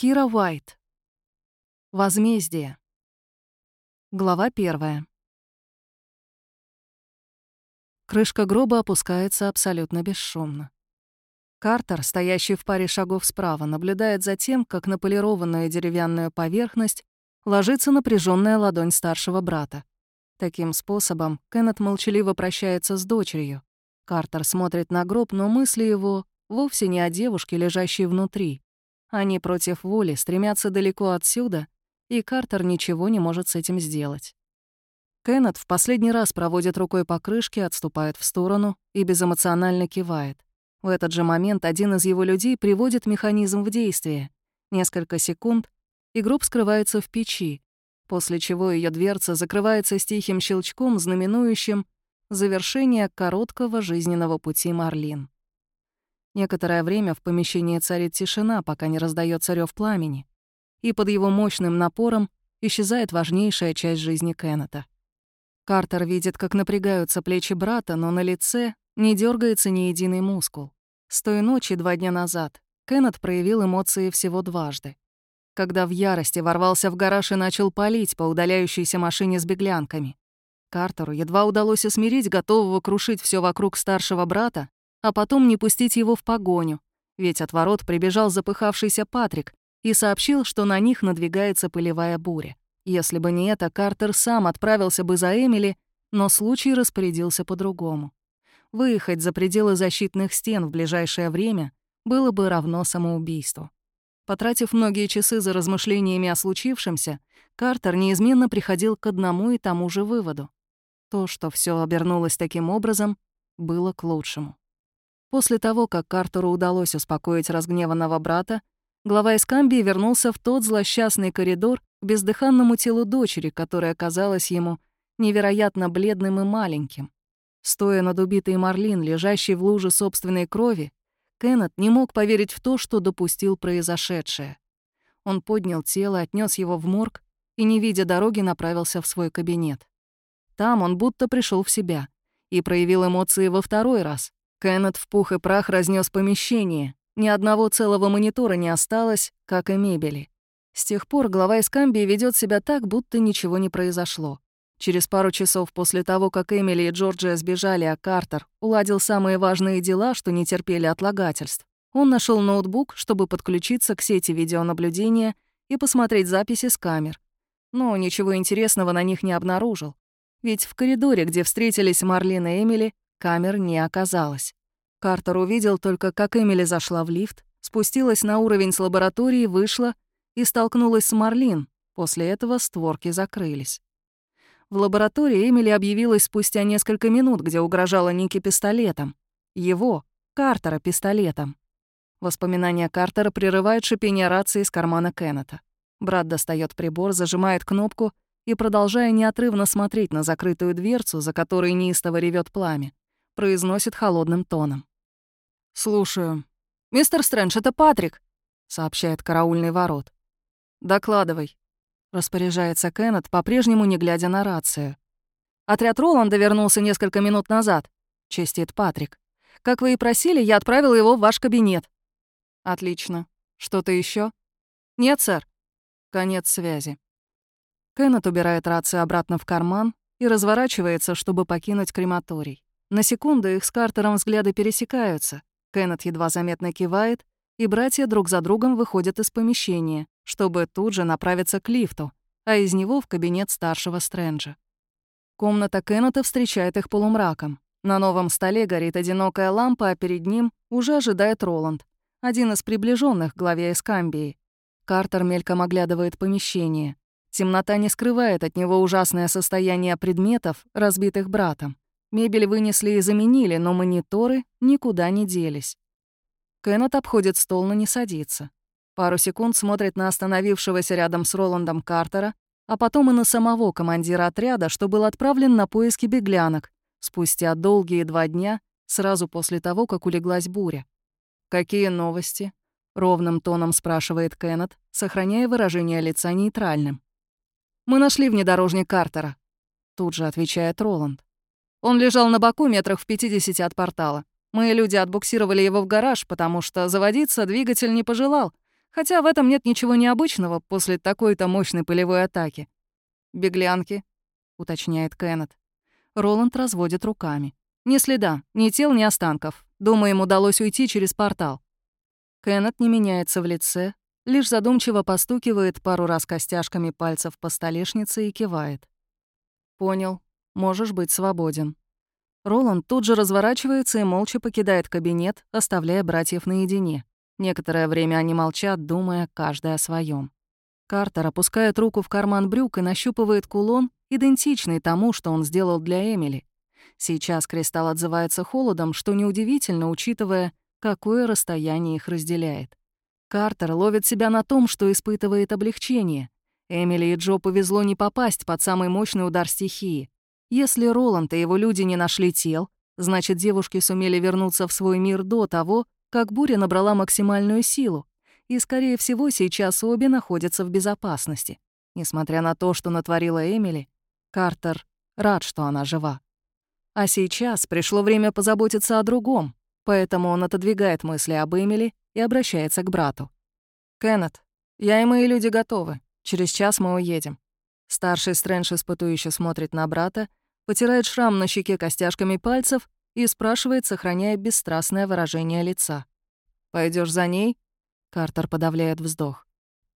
Кира Уайт. Возмездие. Глава первая. Крышка гроба опускается абсолютно бесшумно. Картер, стоящий в паре шагов справа, наблюдает за тем, как на полированную деревянную поверхность ложится напряженная ладонь старшего брата. Таким способом Кеннет молчаливо прощается с дочерью. Картер смотрит на гроб, но мысли его вовсе не о девушке, лежащей внутри, они против воли стремятся далеко отсюда, и Картер ничего не может с этим сделать. Кеннет в последний раз проводит рукой по крышке, отступает в сторону и безэмоционально кивает. В этот же момент один из его людей приводит механизм в действие. Несколько секунд, и гроб скрывается в печи, после чего ее дверца закрывается с тихим щелчком, знаменующим завершение короткого жизненного пути Марлин. Некоторое время в помещении царит тишина, пока не раздается рев пламени, и под его мощным напором исчезает важнейшая часть жизни Кеннета. Картер видит, как напрягаются плечи брата, но на лице не дергается ни единый мускул. С той ночи два дня назад Кеннет проявил эмоции всего дважды. Когда в ярости ворвался в гараж и начал палить по удаляющейся машине с беглянками. Картеру едва удалось усмирить готового крушить все вокруг старшего брата, а потом не пустить его в погоню, ведь от ворот прибежал запыхавшийся Патрик и сообщил, что на них надвигается пылевая буря. Если бы не это, Картер сам отправился бы за Эмили, но случай распорядился по-другому. Выехать за пределы защитных стен в ближайшее время было бы равно самоубийству. Потратив многие часы за размышлениями о случившемся, Картер неизменно приходил к одному и тому же выводу. То, что все обернулось таким образом, было к лучшему. После того, как Картеру удалось успокоить разгневанного брата, глава Эскамбии вернулся в тот злосчастный коридор к бездыханному телу дочери, которая казалась ему невероятно бледным и маленьким. Стоя над убитой Марлин, лежащей в луже собственной крови, Кеннет не мог поверить в то, что допустил произошедшее. Он поднял тело, отнес его в морг и, не видя дороги, направился в свой кабинет. Там он будто пришел в себя и проявил эмоции во второй раз, Кеннет в пух и прах разнес помещение. Ни одного целого монитора не осталось, как и мебели. С тех пор глава Искамбии ведет себя так, будто ничего не произошло. Через пару часов после того, как Эмили и Джорджия сбежали, а Картер уладил самые важные дела, что не терпели отлагательств, он нашел ноутбук, чтобы подключиться к сети видеонаблюдения и посмотреть записи с камер. Но ничего интересного на них не обнаружил. Ведь в коридоре, где встретились Марлин и Эмили, Камер не оказалось. Картер увидел только, как Эмили зашла в лифт, спустилась на уровень с лаборатории, вышла и столкнулась с Марлин. После этого створки закрылись. В лаборатории Эмили объявилась спустя несколько минут, где угрожала Нике пистолетом. Его, Картера, пистолетом. Воспоминания Картера прерывают шипение рации из кармана Кеннета. Брат достает прибор, зажимает кнопку и, продолжая неотрывно смотреть на закрытую дверцу, за которой неистово ревет пламя, произносит холодным тоном. «Слушаю. Мистер Стрэндж, это Патрик», — сообщает караульный ворот. «Докладывай», — распоряжается Кеннет, по-прежнему не глядя на рацию. «Отряд Роланда вернулся несколько минут назад», — честит Патрик. «Как вы и просили, я отправил его в ваш кабинет». «Отлично. Что-то еще? «Нет, сэр». Конец связи. Кеннет убирает рацию обратно в карман и разворачивается, чтобы покинуть крематорий. На секунду их с Картером взгляды пересекаются. Кеннет едва заметно кивает, и братья друг за другом выходят из помещения, чтобы тут же направиться к лифту, а из него в кабинет старшего Стрэнджа. Комната Кеннета встречает их полумраком. На новом столе горит одинокая лампа, а перед ним уже ожидает Роланд, один из приближенных к главе Эскамбии. Картер мельком оглядывает помещение. Темнота не скрывает от него ужасное состояние предметов, разбитых братом. Мебель вынесли и заменили, но мониторы никуда не делись. Кеннет обходит стол, но не садится. Пару секунд смотрит на остановившегося рядом с Роландом Картера, а потом и на самого командира отряда, что был отправлен на поиски беглянок, спустя долгие два дня, сразу после того, как улеглась буря. «Какие новости?» — ровным тоном спрашивает Кеннет, сохраняя выражение лица нейтральным. «Мы нашли внедорожник Картера», — тут же отвечает Роланд. Он лежал на боку метрах в 50 от портала. Мои люди отбуксировали его в гараж, потому что заводиться двигатель не пожелал, Хотя в этом нет ничего необычного после такой-то мощной полевой атаки. «Беглянки», — уточняет Кеннет. Роланд разводит руками. «Ни следа, ни тел, ни останков. Думаю, им удалось уйти через портал». Кеннет не меняется в лице, лишь задумчиво постукивает пару раз костяшками пальцев по столешнице и кивает. «Понял. Можешь быть свободен». Роланд тут же разворачивается и молча покидает кабинет, оставляя братьев наедине. Некоторое время они молчат, думая каждый о своем. Картер опускает руку в карман брюк и нащупывает кулон, идентичный тому, что он сделал для Эмили. Сейчас кристалл отзывается холодом, что неудивительно, учитывая, какое расстояние их разделяет. Картер ловит себя на том, что испытывает облегчение. Эмили и Джо повезло не попасть под самый мощный удар стихии. Если Роланд и его люди не нашли тел, значит, девушки сумели вернуться в свой мир до того, как буря набрала максимальную силу, и, скорее всего, сейчас обе находятся в безопасности. Несмотря на то, что натворила Эмили, Картер рад, что она жива. А сейчас пришло время позаботиться о другом, поэтому он отодвигает мысли об Эмили и обращается к брату. «Кеннет, я и мои люди готовы. Через час мы уедем». Старший Стрэндж испытующе смотрит на брата, потирает шрам на щеке костяшками пальцев и спрашивает, сохраняя бесстрастное выражение лица. Пойдешь за ней?» Картер подавляет вздох.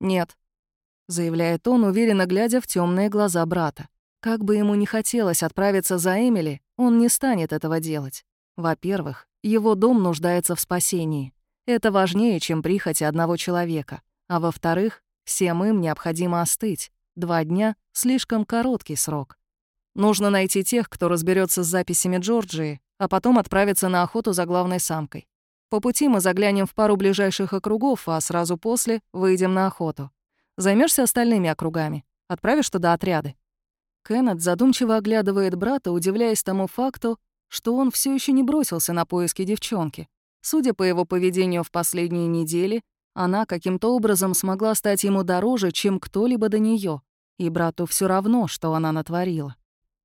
«Нет», — заявляет он, уверенно глядя в темные глаза брата. Как бы ему ни хотелось отправиться за Эмили, он не станет этого делать. Во-первых, его дом нуждается в спасении. Это важнее, чем прихоти одного человека. А во-вторых, всем им необходимо остыть. Два дня — слишком короткий срок. Нужно найти тех, кто разберется с записями Джорджии, а потом отправиться на охоту за главной самкой. По пути мы заглянем в пару ближайших округов, а сразу после выйдем на охоту. Займешься остальными округами? Отправишь туда отряды?» Кеннет задумчиво оглядывает брата, удивляясь тому факту, что он все еще не бросился на поиски девчонки. Судя по его поведению в последние недели, она каким-то образом смогла стать ему дороже, чем кто-либо до нее, и брату все равно, что она натворила.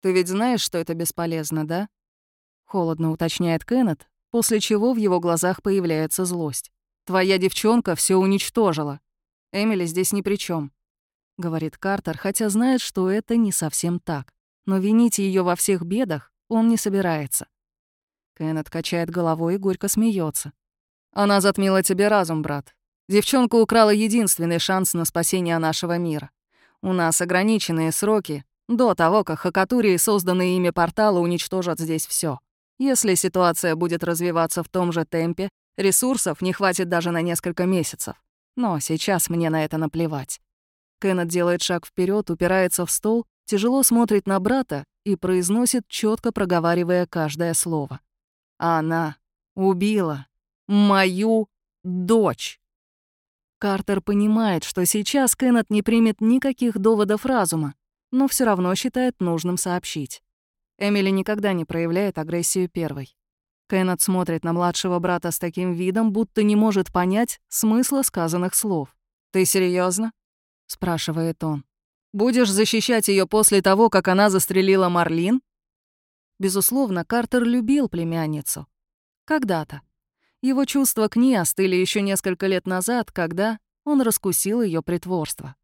«Ты ведь знаешь, что это бесполезно, да?» Холодно уточняет Кеннет, после чего в его глазах появляется злость. «Твоя девчонка все уничтожила. Эмили здесь ни при чем, говорит Картер, хотя знает, что это не совсем так. Но винить ее во всех бедах он не собирается. Кеннет качает головой и горько смеется. «Она затмила тебе разум, брат. Девчонка украла единственный шанс на спасение нашего мира. У нас ограниченные сроки до того, как Хакатури и созданные ими порталы уничтожат здесь все. Если ситуация будет развиваться в том же темпе, ресурсов не хватит даже на несколько месяцев. Но сейчас мне на это наплевать. Кеннет делает шаг вперед, упирается в стол, тяжело смотрит на брата и произносит, четко проговаривая каждое слово. Она убила мою дочь. Картер понимает, что сейчас Кеннет не примет никаких доводов разума, но все равно считает нужным сообщить. Эмили никогда не проявляет агрессию первой. Кеннет смотрит на младшего брата с таким видом, будто не может понять смысла сказанных слов. «Ты серьезно? спрашивает он. «Будешь защищать ее после того, как она застрелила Марлин?» Безусловно, Картер любил племянницу. Когда-то. Его чувства к ней остыли еще несколько лет назад, когда он раскусил ее притворство.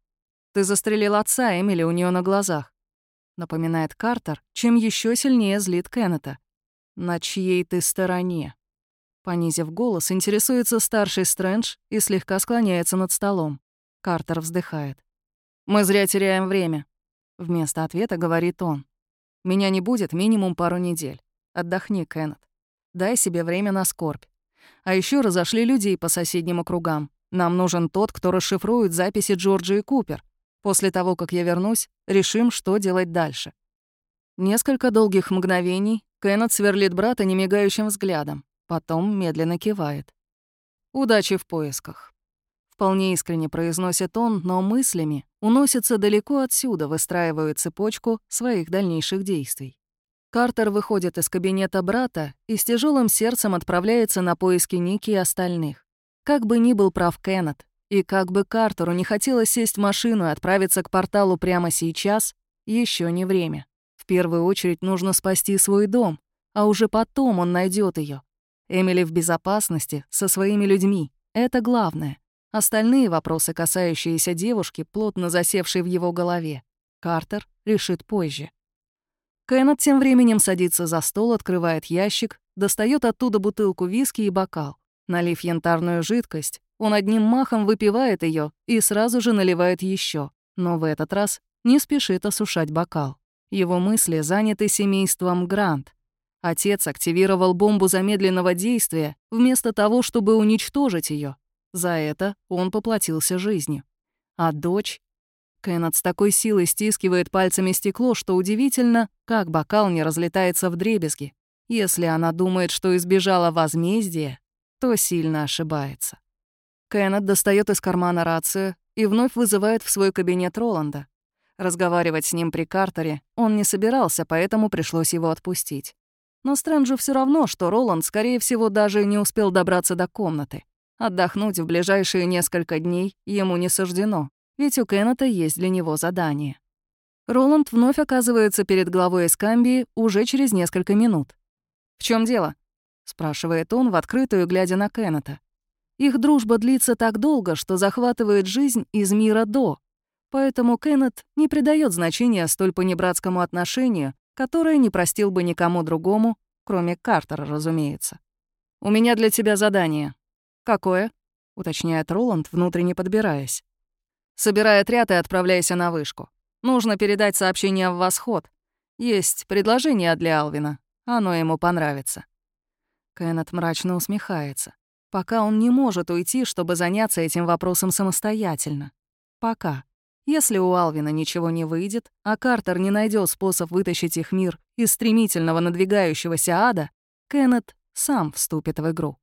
«Ты застрелил отца Эмили у нее на глазах», — напоминает Картер, чем еще сильнее злит Кеннета. «На чьей ты стороне?» Понизив голос, интересуется старший Стрэндж и слегка склоняется над столом. Картер вздыхает. «Мы зря теряем время», — вместо ответа говорит он. «Меня не будет минимум пару недель. Отдохни, Кеннет. Дай себе время на скорбь. А еще разошли людей по соседним округам. Нам нужен тот, кто расшифрует записи Джорджи и Купер. После того, как я вернусь, решим, что делать дальше». Несколько долгих мгновений Кеннет сверлит брата немигающим взглядом, потом медленно кивает. «Удачи в поисках». Вполне искренне произносит он, но мыслями уносится далеко отсюда, выстраивая цепочку своих дальнейших действий. Картер выходит из кабинета брата и с тяжелым сердцем отправляется на поиски Ники и остальных. Как бы ни был прав Кеннет, и как бы Картеру не хотелось сесть в машину и отправиться к порталу прямо сейчас, еще не время. В первую очередь нужно спасти свой дом, а уже потом он найдет ее. Эмили в безопасности, со своими людьми. Это главное. Остальные вопросы, касающиеся девушки, плотно засевшей в его голове, Картер решит позже. Кеннет тем временем садится за стол, открывает ящик, достает оттуда бутылку виски и бокал. Налив янтарную жидкость, он одним махом выпивает ее и сразу же наливает еще, но в этот раз не спешит осушать бокал. Его мысли заняты семейством Грант. Отец активировал бомбу замедленного действия вместо того, чтобы уничтожить ее. За это он поплатился жизнью. А дочь Кеннет с такой силой стискивает пальцами стекло, что удивительно, как бокал не разлетается в дребезги. Если она думает, что избежала возмездия, то сильно ошибается. Кеннет достает из кармана рацию и вновь вызывает в свой кабинет Роланда. Разговаривать с ним при Картере он не собирался, поэтому пришлось его отпустить. Но Стрэнджу все равно, что Роланд, скорее всего, даже не успел добраться до комнаты. Отдохнуть в ближайшие несколько дней ему не суждено ведь у Кеннета есть для него задание. Роланд вновь оказывается перед главой Эскамбии уже через несколько минут. «В чем дело?» — спрашивает он в открытую, глядя на Кеннета. Их дружба длится так долго, что захватывает жизнь из мира до, поэтому Кеннет не придает значения столь понебратскому отношению, которое не простил бы никому другому, кроме Картера, разумеется. «У меня для тебя задание». «Какое?» — уточняет Роланд, внутренне подбираясь. Собирай отряд и отправляйся на вышку. Нужно передать сообщение в восход. Есть предложение для Алвина. Оно ему понравится». Кеннет мрачно усмехается. Пока он не может уйти, чтобы заняться этим вопросом самостоятельно. Пока. Если у Алвина ничего не выйдет, а Картер не найдет способ вытащить их мир из стремительного надвигающегося ада, Кеннет сам вступит в игру.